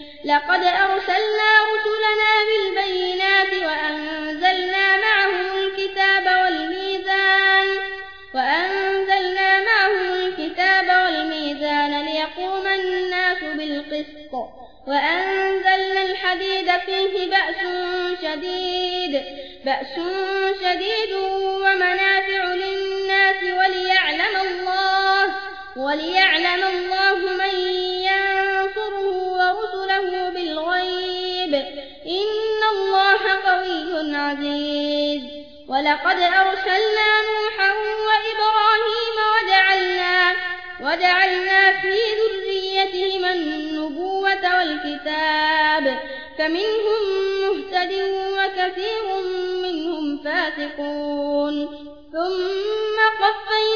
لقد أرسلنا رسلنا بالبينات وأنزلنا معهم الكتاب والميزان وأنزلنا معهم الكتاب والميزان ليقوم الناس بالقسط وأنزلنا الحديد فيه بأس شديد بأس شديد ومنافع للناس وليعلم الله وليعلم الله إن الله قوي عزيز. ولقد أرسلنا نوحا وإبراهيم وجعلنا, وجعلنا في ذريتهما النبوة والكتاب. فمنهم مهتد وكثير منهم فاسقون. ثم قفينا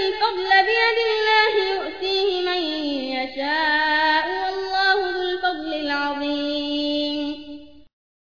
الفضل بيد الله يؤتيه من يشاء.